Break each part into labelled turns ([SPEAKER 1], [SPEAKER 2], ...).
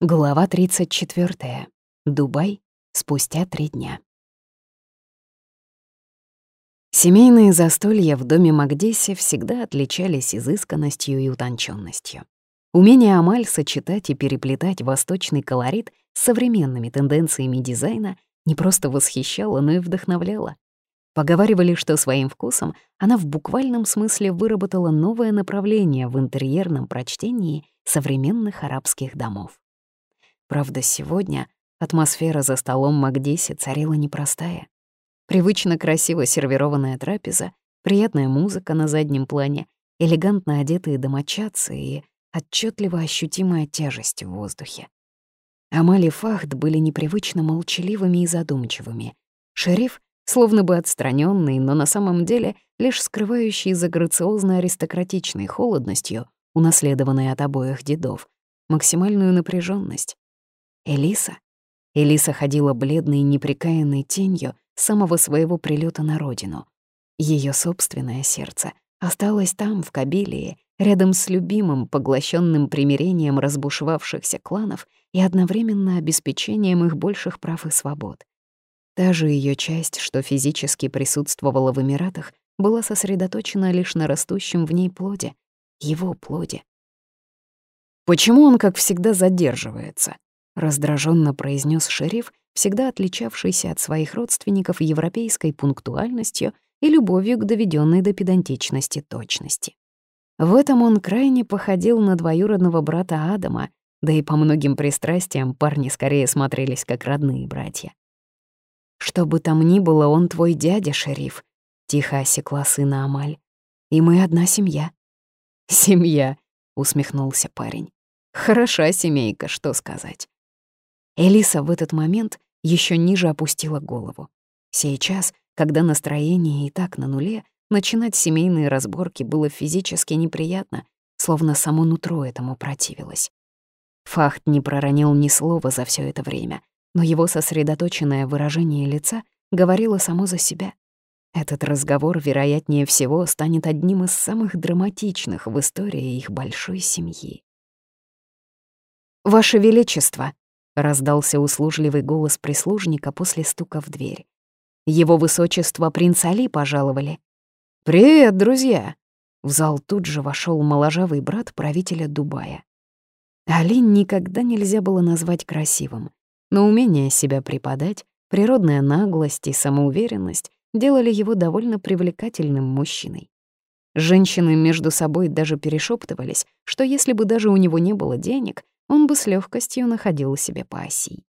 [SPEAKER 1] Глава 34. Дубай. Спустя три дня. Семейные застолья в доме Магдеси всегда отличались изысканностью и утонченностью. Умение Амаль сочетать и переплетать восточный колорит с современными тенденциями дизайна не просто восхищало, но и вдохновляло. Поговаривали, что своим вкусом она в буквальном смысле выработала новое направление в интерьерном прочтении современных арабских домов. Правда, сегодня атмосфера за столом Магдиси царила непростая. Привычно красиво сервированная трапеза, приятная музыка на заднем плане, элегантно одетые домочадцы и отчетливо ощутимая тяжесть в воздухе. Амаль и были непривычно молчаливыми и задумчивыми. Шериф, словно бы отстраненный, но на самом деле лишь скрывающий за грациозной аристократичной холодностью, унаследованной от обоих дедов, максимальную напряженность. Элиса? Элиса ходила бледной и неприкаянной тенью самого своего прилета на родину. Ее собственное сердце осталось там, в Кабилии, рядом с любимым, поглощенным примирением разбушевавшихся кланов и одновременно обеспечением их больших прав и свобод. Та же ее часть, что физически присутствовала в Эмиратах, была сосредоточена лишь на растущем в ней плоде, его плоде. Почему он, как всегда, задерживается? Раздраженно произнес шериф, всегда отличавшийся от своих родственников европейской пунктуальностью и любовью к доведенной до педантичности точности. В этом он крайне походил на двоюродного брата Адама, да и по многим пристрастиям парни скорее смотрелись как родные братья. «Что бы там ни было, он твой дядя, шериф», — тихо осекла сына Амаль. «И мы одна семья». «Семья», — усмехнулся парень. «Хороша семейка, что сказать. Элиса в этот момент еще ниже опустила голову. Сейчас, когда настроение и так на нуле, начинать семейные разборки было физически неприятно, словно само нутро этому противилось. Фахт не проронил ни слова за все это время, но его сосредоточенное выражение лица говорило само за себя. Этот разговор, вероятнее всего, станет одним из самых драматичных в истории их большой семьи. «Ваше Величество!» Раздался услужливый голос прислужника после стука в дверь. Его высочество принц Али пожаловали. «Привет, друзья!» В зал тут же вошел моложавый брат правителя Дубая. Али никогда нельзя было назвать красивым, но умение себя преподать, природная наглость и самоуверенность делали его довольно привлекательным мужчиной. Женщины между собой даже перешептывались, что если бы даже у него не было денег, он бы с легкостью находил себе по оси.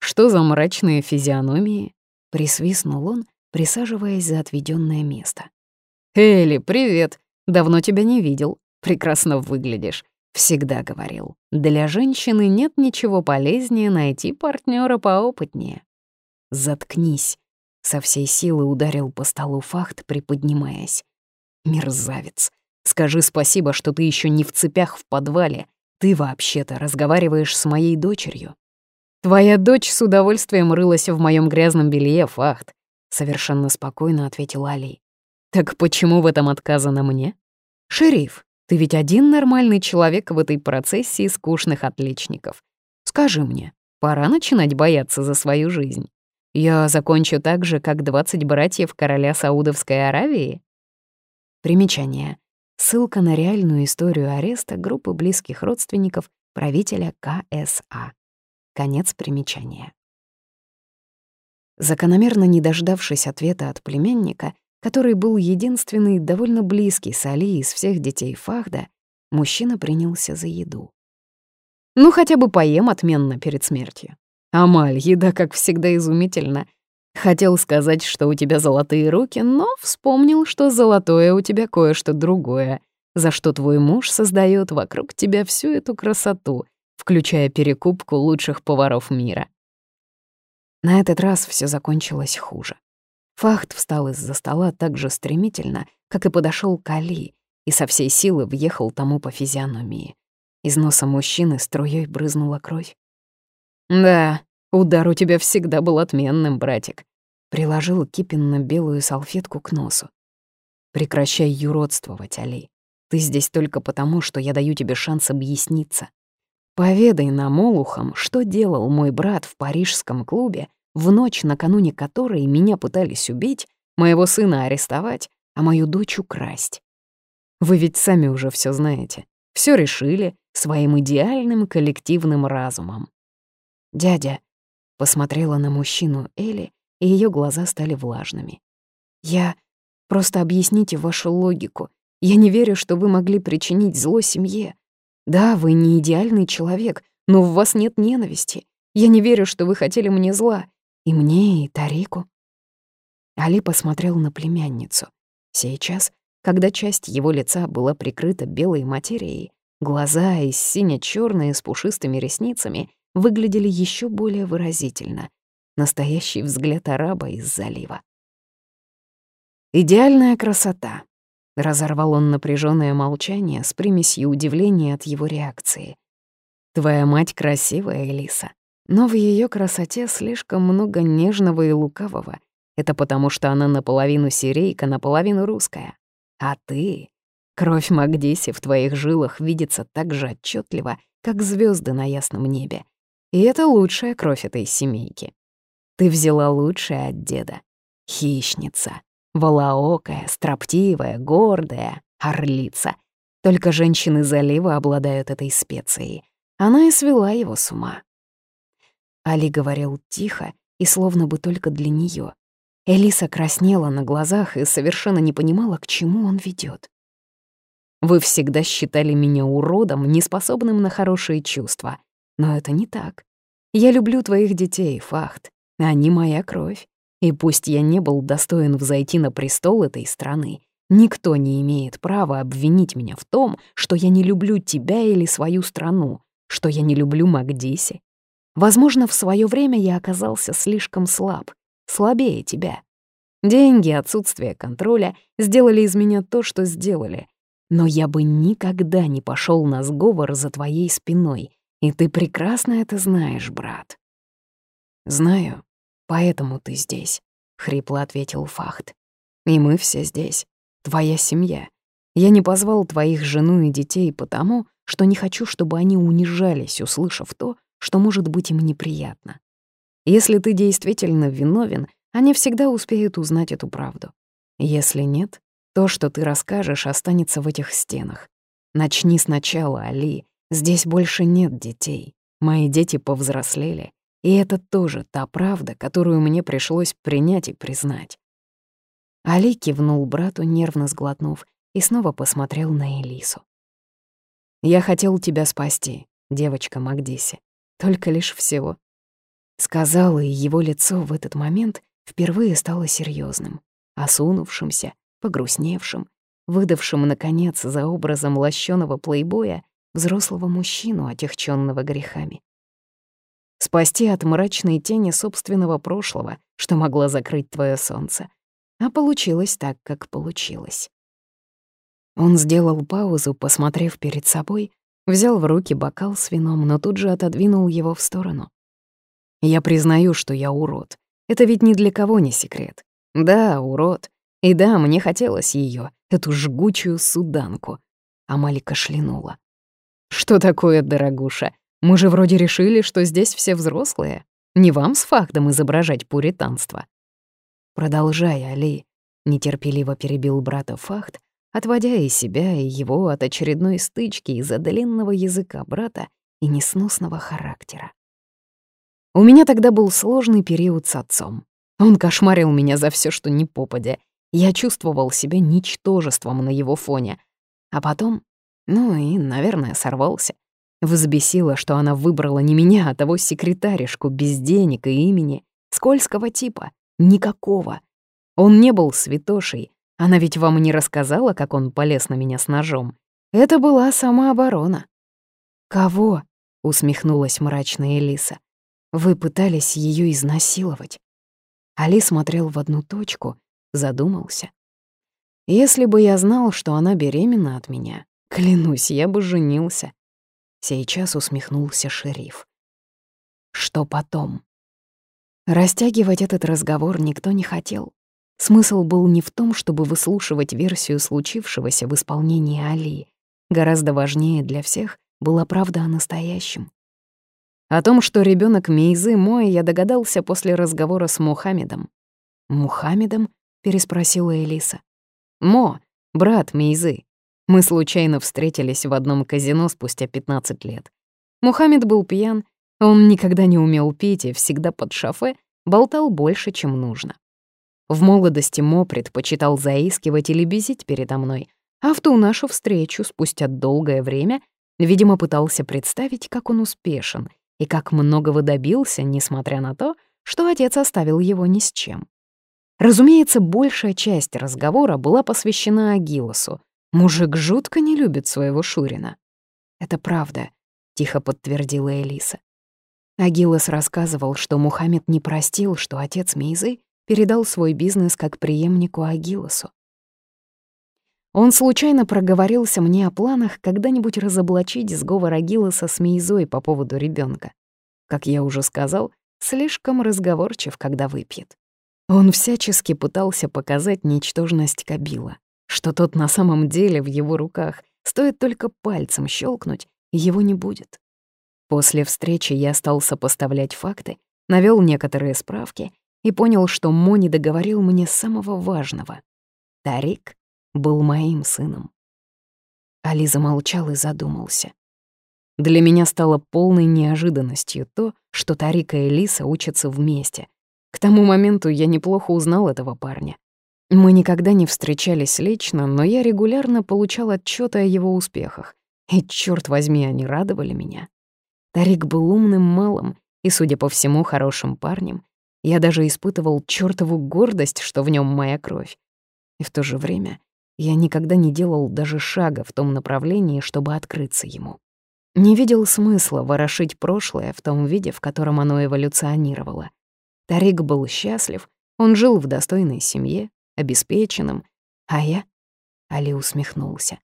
[SPEAKER 1] «Что за мрачные физиономии?» — присвистнул он, присаживаясь за отведенное место. «Элли, привет! Давно тебя не видел. Прекрасно выглядишь. Всегда говорил, для женщины нет ничего полезнее найти партнера поопытнее». «Заткнись!» — со всей силы ударил по столу фахт, приподнимаясь. «Мерзавец! Скажи спасибо, что ты еще не в цепях в подвале, ты вообще-то разговариваешь с моей дочерью. Твоя дочь с удовольствием рылась в моем грязном белье, Фахт, совершенно спокойно ответил Али. Так почему в этом отказано мне? Шериф, ты ведь один нормальный человек в этой процессии скучных отличников. Скажи мне, пора начинать бояться за свою жизнь. Я закончу так же, как 20 братьев короля Саудовской Аравии? Примечание. Ссылка на реальную историю ареста группы близких родственников правителя КСА. Конец примечания. Закономерно не дождавшись ответа от племянника, который был единственный довольно близкий с Али из всех детей Фахда, мужчина принялся за еду. «Ну, хотя бы поем отменно перед смертью. Амаль, еда, как всегда, изумительна. Хотел сказать, что у тебя золотые руки, но вспомнил, что золотое у тебя кое-что другое, за что твой муж создает вокруг тебя всю эту красоту, включая перекупку лучших поваров мира. На этот раз все закончилось хуже. Фахт встал из-за стола так же стремительно, как и подошел к Али, и со всей силы въехал тому по физиономии. Из носа мужчины струей брызнула кровь. «Да, удар у тебя всегда был отменным, братик. Приложил Кипин на белую салфетку к носу. «Прекращай юродствовать, Али. Ты здесь только потому, что я даю тебе шанс объясниться. Поведай нам, Олухам, что делал мой брат в парижском клубе в ночь, накануне которой меня пытались убить, моего сына арестовать, а мою дочь украсть. Вы ведь сами уже все знаете, все решили своим идеальным коллективным разумом. Дядя посмотрела на мужчину Эли, и ее глаза стали влажными. Я... Просто объясните вашу логику. Я не верю, что вы могли причинить зло семье. Да, вы не идеальный человек, но в вас нет ненависти. Я не верю, что вы хотели мне зла. И мне, и Тарику. Али посмотрел на племянницу. Сейчас, когда часть его лица была прикрыта белой материей, глаза из сине черные с пушистыми ресницами выглядели еще более выразительно. Настоящий взгляд араба из залива. «Идеальная красота», — разорвал он напряженное молчание с примесью удивления от его реакции. «Твоя мать красивая, Элиса, но в ее красоте слишком много нежного и лукавого. Это потому, что она наполовину сирийка, наполовину русская. А ты... Кровь Магдиси в твоих жилах видится так же отчетливо, как звезды на ясном небе. И это лучшая кровь этой семейки. Ты взяла лучшее от деда. Хищница. Волоокая, строптивая, гордая, орлица. Только женщины залива обладают этой специей. Она и свела его с ума. Али говорил тихо и словно бы только для нее. Элиса краснела на глазах и совершенно не понимала, к чему он ведет. «Вы всегда считали меня уродом, неспособным на хорошие чувства. Но это не так. Я люблю твоих детей, Фахт. Они моя кровь. И пусть я не был достоин взойти на престол этой страны, никто не имеет права обвинить меня в том, что я не люблю тебя или свою страну, что я не люблю Магдиси. Возможно, в свое время я оказался слишком слаб, слабее тебя. Деньги, отсутствие контроля сделали из меня то, что сделали. Но я бы никогда не пошел на сговор за твоей спиной, и ты прекрасно это знаешь, брат. Знаю, поэтому ты здесь, — хрипло ответил Фахт. И мы все здесь, твоя семья. Я не позвал твоих жену и детей потому, что не хочу, чтобы они унижались, услышав то, что может быть им неприятно. Если ты действительно виновен, они всегда успеют узнать эту правду. Если нет, то, что ты расскажешь, останется в этих стенах. Начни сначала, Али. Здесь больше нет детей. Мои дети повзрослели. И это тоже та правда, которую мне пришлось принять и признать. Али кивнул брату, нервно сглотнув, и снова посмотрел на Элису. «Я хотел тебя спасти, девочка Магдиси. Только лишь всего. Сказал, и его лицо в этот момент впервые стало серьезным, осунувшимся, погрустневшим, выдавшим, наконец, за образом лощеного плейбоя взрослого мужчину, отягченного грехами. Спасти от мрачной тени собственного прошлого, что могла закрыть твое солнце. А получилось так, как получилось. Он сделал паузу, посмотрев перед собой, Взял в руки бокал с вином, но тут же отодвинул его в сторону. Я признаю, что я урод. Это ведь ни для кого не секрет. Да, урод. И да, мне хотелось ее, эту жгучую суданку. Амали кашлянула. «Что такое, дорогуша? Мы же вроде решили, что здесь все взрослые. Не вам с фактом изображать пуританство». «Продолжай, Али», — нетерпеливо перебил брата Фахт, отводя и себя, и его от очередной стычки из-за длинного языка брата и несносного характера. У меня тогда был сложный период с отцом. Он кошмарил меня за все, что не попадя. Я чувствовал себя ничтожеством на его фоне. А потом, ну и, наверное, сорвался. Взбесило, что она выбрала не меня, а того секретаришку без денег и имени, скользкого типа, никакого. Он не был святошей, она ведь вам не рассказала, как он полез на меня с ножом. Это была самооборона». «Кого?» — усмехнулась мрачная Элиса. «Вы пытались ее изнасиловать». Али смотрел в одну точку, задумался. «Если бы я знал, что она беременна от меня, клянусь, я бы женился». Сейчас усмехнулся шериф. «Что потом?» Растягивать этот разговор никто не хотел. Смысл был не в том, чтобы выслушивать версию случившегося в исполнении Али. Гораздо важнее для всех была правда о настоящем. О том, что ребенок Мейзы мой, я догадался после разговора с Мухаммедом. «Мухаммедом?» — переспросила Элиса. «Мо, брат Мейзы. Мы случайно встретились в одном казино спустя 15 лет. Мухаммед был пьян, он никогда не умел пить и всегда под шофе болтал больше, чем нужно. В молодости Мо предпочитал заискивать или безить передо мной, а в ту нашу встречу, спустя долгое время, видимо, пытался представить, как он успешен и как многого добился, несмотря на то, что отец оставил его ни с чем. Разумеется, большая часть разговора была посвящена Агилосу, Мужик жутко не любит своего Шурина. Это правда, тихо подтвердила Элиса. Агилос рассказывал, что Мухаммед не простил, что отец Мейзы передал свой бизнес как преемнику Агилосу. Он случайно проговорился мне о планах когда-нибудь разоблачить сговор Агилоса с Мейзой по поводу ребенка. Как я уже сказал, слишком разговорчив, когда выпьет. Он всячески пытался показать ничтожность Кабила что тот на самом деле в его руках, стоит только пальцем щелкнуть, и его не будет. После встречи я стал сопоставлять факты, навёл некоторые справки и понял, что Мони договорил мне самого важного. Тарик был моим сыном. Али замолчал и задумался. Для меня стало полной неожиданностью то, что Тарик и Элиса учатся вместе. К тому моменту я неплохо узнал этого парня. Мы никогда не встречались лично, но я регулярно получал отчеты о его успехах. И, черт возьми, они радовали меня. Тарик был умным малым и, судя по всему, хорошим парнем. Я даже испытывал чёртову гордость, что в нем моя кровь. И в то же время я никогда не делал даже шага в том направлении, чтобы открыться ему. Не видел смысла ворошить прошлое в том виде, в котором оно эволюционировало. Тарик был счастлив, он жил в достойной семье, обеспеченным. А я? Али усмехнулся.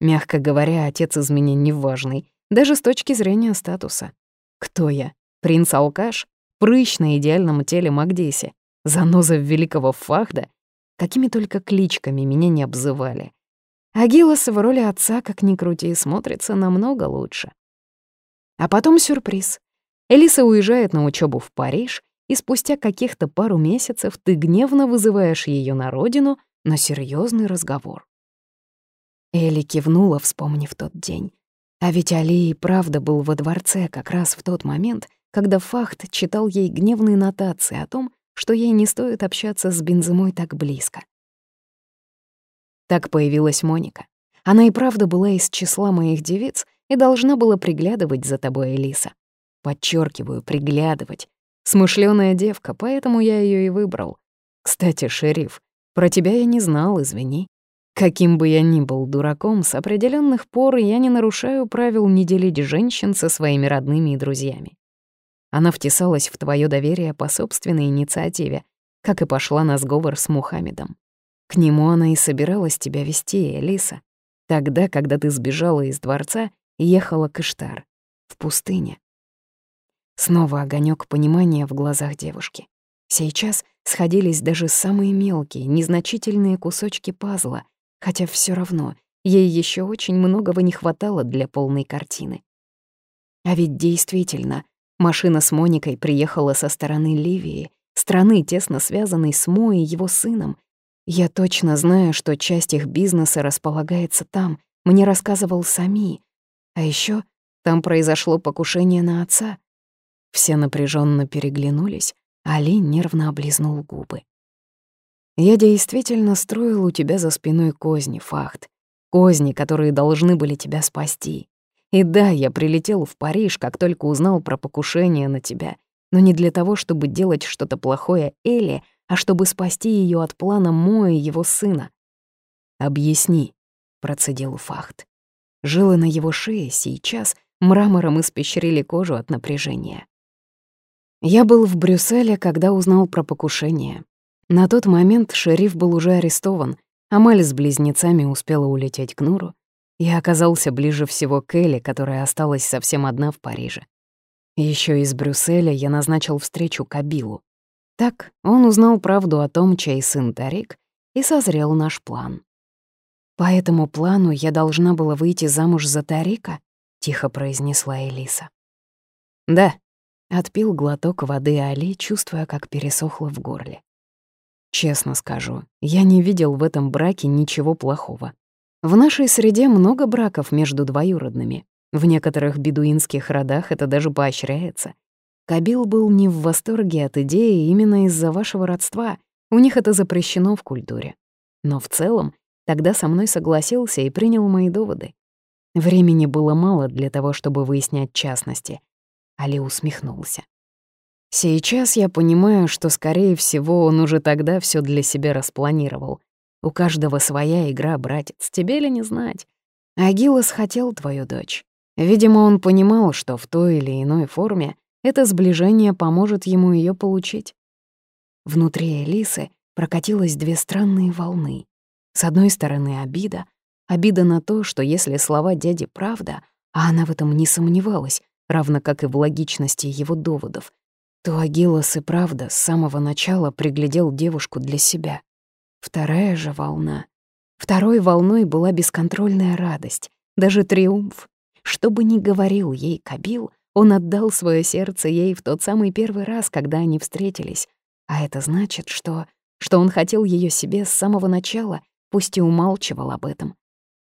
[SPEAKER 1] Мягко говоря, отец из меня неважный, даже с точки зрения статуса. Кто я? Принц-алкаш? Прыщ на идеальном теле Магдиси? Заноза великого Фахда? Какими только кличками меня не обзывали. Агилос в роли отца, как ни крути, смотрится намного лучше. А потом сюрприз. Элиса уезжает на учебу в Париж, и спустя каких-то пару месяцев ты гневно вызываешь ее на родину на серьезный разговор. Элли кивнула, вспомнив тот день. А ведь Али и правда был во дворце как раз в тот момент, когда Фахт читал ей гневные нотации о том, что ей не стоит общаться с Бензимой так близко. Так появилась Моника. Она и правда была из числа моих девиц и должна была приглядывать за тобой, Элиса. Подчеркиваю, приглядывать, Смышленая девка, поэтому я ее и выбрал. Кстати, шериф, про тебя я не знал, извини. Каким бы я ни был дураком, с определенных пор я не нарушаю правил не делить женщин со своими родными и друзьями. Она втесалась в твое доверие по собственной инициативе, как и пошла на сговор с Мухаммедом. К нему она и собиралась тебя вести, Элиса. Тогда, когда ты сбежала из дворца и ехала к Иштар, в пустыне. Снова огонек понимания в глазах девушки. Сейчас сходились даже самые мелкие, незначительные кусочки пазла, хотя все равно ей еще очень многого не хватало для полной картины. А ведь действительно, машина с Моникой приехала со стороны Ливии, страны, тесно связанной с Мо и его сыном. Я точно знаю, что часть их бизнеса располагается там, мне рассказывал Сами. А еще там произошло покушение на отца. Все напряженно переглянулись, Али нервно облизнул губы. «Я действительно строил у тебя за спиной козни, Фахт. Козни, которые должны были тебя спасти. И да, я прилетел в Париж, как только узнал про покушение на тебя, но не для того, чтобы делать что-то плохое Элли, а чтобы спасти ее от плана Мо и его сына. «Объясни», — процедил Фахт. Жилы на его шее сейчас мрамором испещрили кожу от напряжения. Я был в Брюсселе, когда узнал про покушение. На тот момент шериф был уже арестован, а Маль с близнецами успела улететь к Нуру. Я оказался ближе всего к Элли, которая осталась совсем одна в Париже. Еще из Брюсселя я назначил встречу Кабилу. Так он узнал правду о том, чей сын Тарик, и созрел наш план. По этому плану я должна была выйти замуж за Тарика? тихо произнесла Элиса. «Да», — отпил глоток воды Али, чувствуя, как пересохло в горле. «Честно скажу, я не видел в этом браке ничего плохого. В нашей среде много браков между двоюродными. В некоторых бедуинских родах это даже поощряется. Кабил был не в восторге от идеи именно из-за вашего родства. У них это запрещено в культуре. Но в целом тогда со мной согласился и принял мои доводы. Времени было мало для того, чтобы выяснять частности. Али усмехнулся. Сейчас я понимаю, что, скорее всего, он уже тогда все для себя распланировал. У каждого своя игра, братец, тебе ли не знать? Агилос хотел твою дочь. Видимо, он понимал, что в той или иной форме это сближение поможет ему ее получить. Внутри Элисы прокатилось две странные волны. С одной стороны, обида. Обида на то, что если слова дяди правда, а она в этом не сомневалась, равно как и в логичности его доводов, то Агилос и правда с самого начала приглядел девушку для себя. Вторая же волна. Второй волной была бесконтрольная радость, даже триумф. Что бы ни говорил ей Кабил, он отдал свое сердце ей в тот самый первый раз, когда они встретились. А это значит, что... что он хотел ее себе с самого начала, пусть и умалчивал об этом.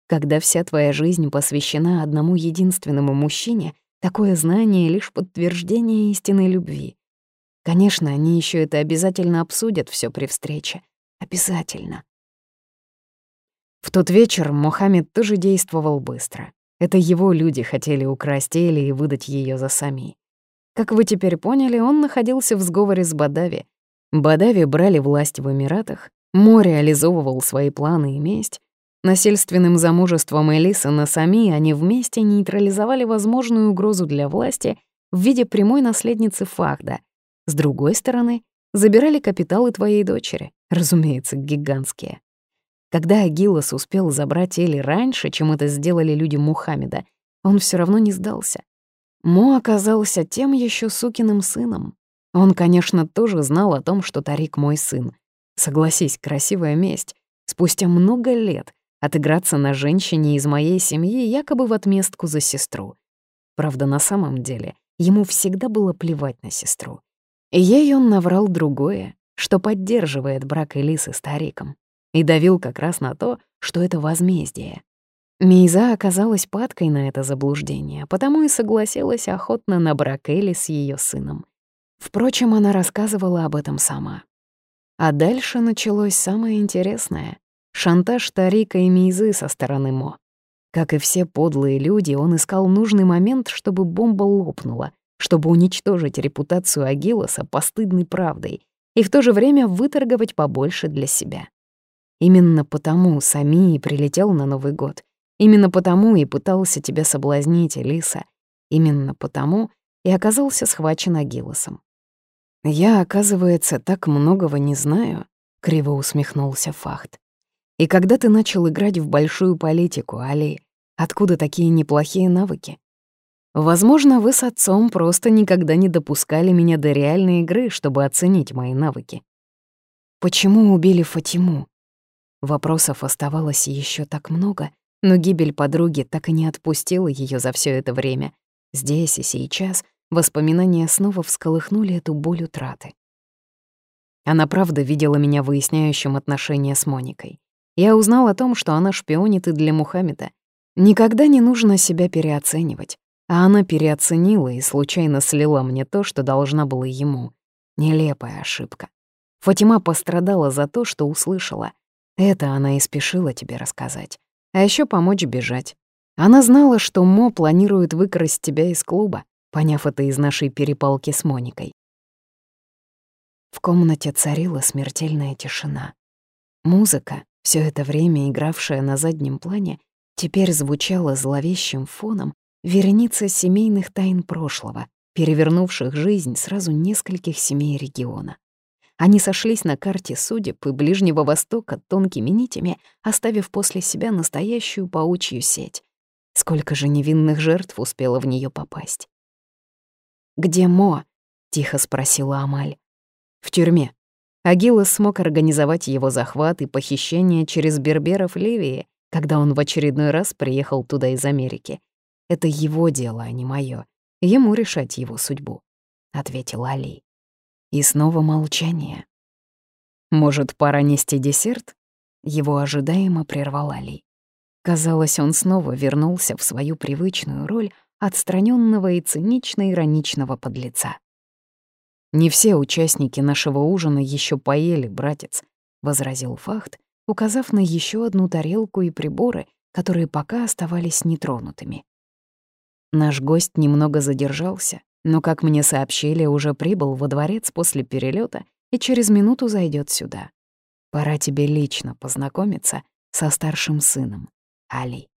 [SPEAKER 1] Когда вся твоя жизнь посвящена одному единственному мужчине, такое знание — лишь подтверждение истинной любви. Конечно, они еще это обязательно обсудят все при встрече. Обязательно. В тот вечер Мухаммед тоже действовал быстро. Это его люди хотели украсть Эли и выдать ее за сами. Как вы теперь поняли, он находился в сговоре с Бадави. Бадави брали власть в Эмиратах, Мо реализовывал свои планы и месть. Насильственным замужеством Элисы на Сами они вместе нейтрализовали возможную угрозу для власти в виде прямой наследницы Фахда. С другой стороны, забирали капиталы твоей дочери, разумеется, гигантские. Когда Агилос успел забрать Эли раньше, чем это сделали люди Мухаммеда, он все равно не сдался. Мо оказался тем еще сукиным сыном. Он, конечно, тоже знал о том, что Тарик мой сын. Согласись, красивая месть. Спустя много лет отыграться на женщине из моей семьи якобы в отместку за сестру. Правда, на самом деле ему всегда было плевать на сестру. И ей он наврал другое, что поддерживает брак Элисы с Тариком, и давил как раз на то, что это возмездие. Мейза оказалась падкой на это заблуждение, потому и согласилась охотно на брак Эли с ее сыном. Впрочем, она рассказывала об этом сама. А дальше началось самое интересное — шантаж Тарика и Мейзы со стороны Мо. Как и все подлые люди, он искал нужный момент, чтобы бомба лопнула, чтобы уничтожить репутацию Агилоса постыдной правдой и в то же время выторговать побольше для себя. Именно потому Сами и прилетел на Новый год. Именно потому и пытался тебя соблазнить, Элиса. Именно потому и оказался схвачен Агилосом. «Я, оказывается, так многого не знаю», — криво усмехнулся Фахт. «И когда ты начал играть в большую политику, Али, откуда такие неплохие навыки? Возможно, вы с отцом просто никогда не допускали меня до реальной игры, чтобы оценить мои навыки. Почему убили Фатиму? Вопросов оставалось еще так много, но гибель подруги так и не отпустила ее за все это время. Здесь и сейчас воспоминания снова всколыхнули эту боль утраты. Она правда видела меня выясняющим отношения с Моникой. Я узнал о том, что она шпионит и для Мухаммеда. Никогда не нужно себя переоценивать. А она переоценила и случайно слила мне то, что должна была ему. Нелепая ошибка. Фатима пострадала за то, что услышала. Это она и спешила тебе рассказать. А еще помочь бежать. Она знала, что Мо планирует выкрасть тебя из клуба, поняв это из нашей перепалки с Моникой. В комнате царила смертельная тишина. Музыка, все это время игравшая на заднем плане, теперь звучала зловещим фоном вереница семейных тайн прошлого, перевернувших жизнь сразу нескольких семей региона. Они сошлись на карте судеб и Ближнего Востока тонкими нитями, оставив после себя настоящую паучью сеть. Сколько же невинных жертв успело в нее попасть? «Где Мо?» — тихо спросила Амаль. «В тюрьме. Агилос смог организовать его захват и похищение через берберов Ливии, когда он в очередной раз приехал туда из Америки. Это его дело, а не моё. Ему решать его судьбу», — ответил Али. И снова молчание. «Может, пора нести десерт?» Его ожидаемо прервал Али. Казалось, он снова вернулся в свою привычную роль отстраненного и цинично-ироничного подлеца. «Не все участники нашего ужина еще поели, братец», — возразил Фахт, указав на еще одну тарелку и приборы, которые пока оставались нетронутыми. Наш гость немного задержался, но, как мне сообщили, уже прибыл во дворец после перелета и через минуту зайдет сюда. Пора тебе лично познакомиться со старшим сыном, Али.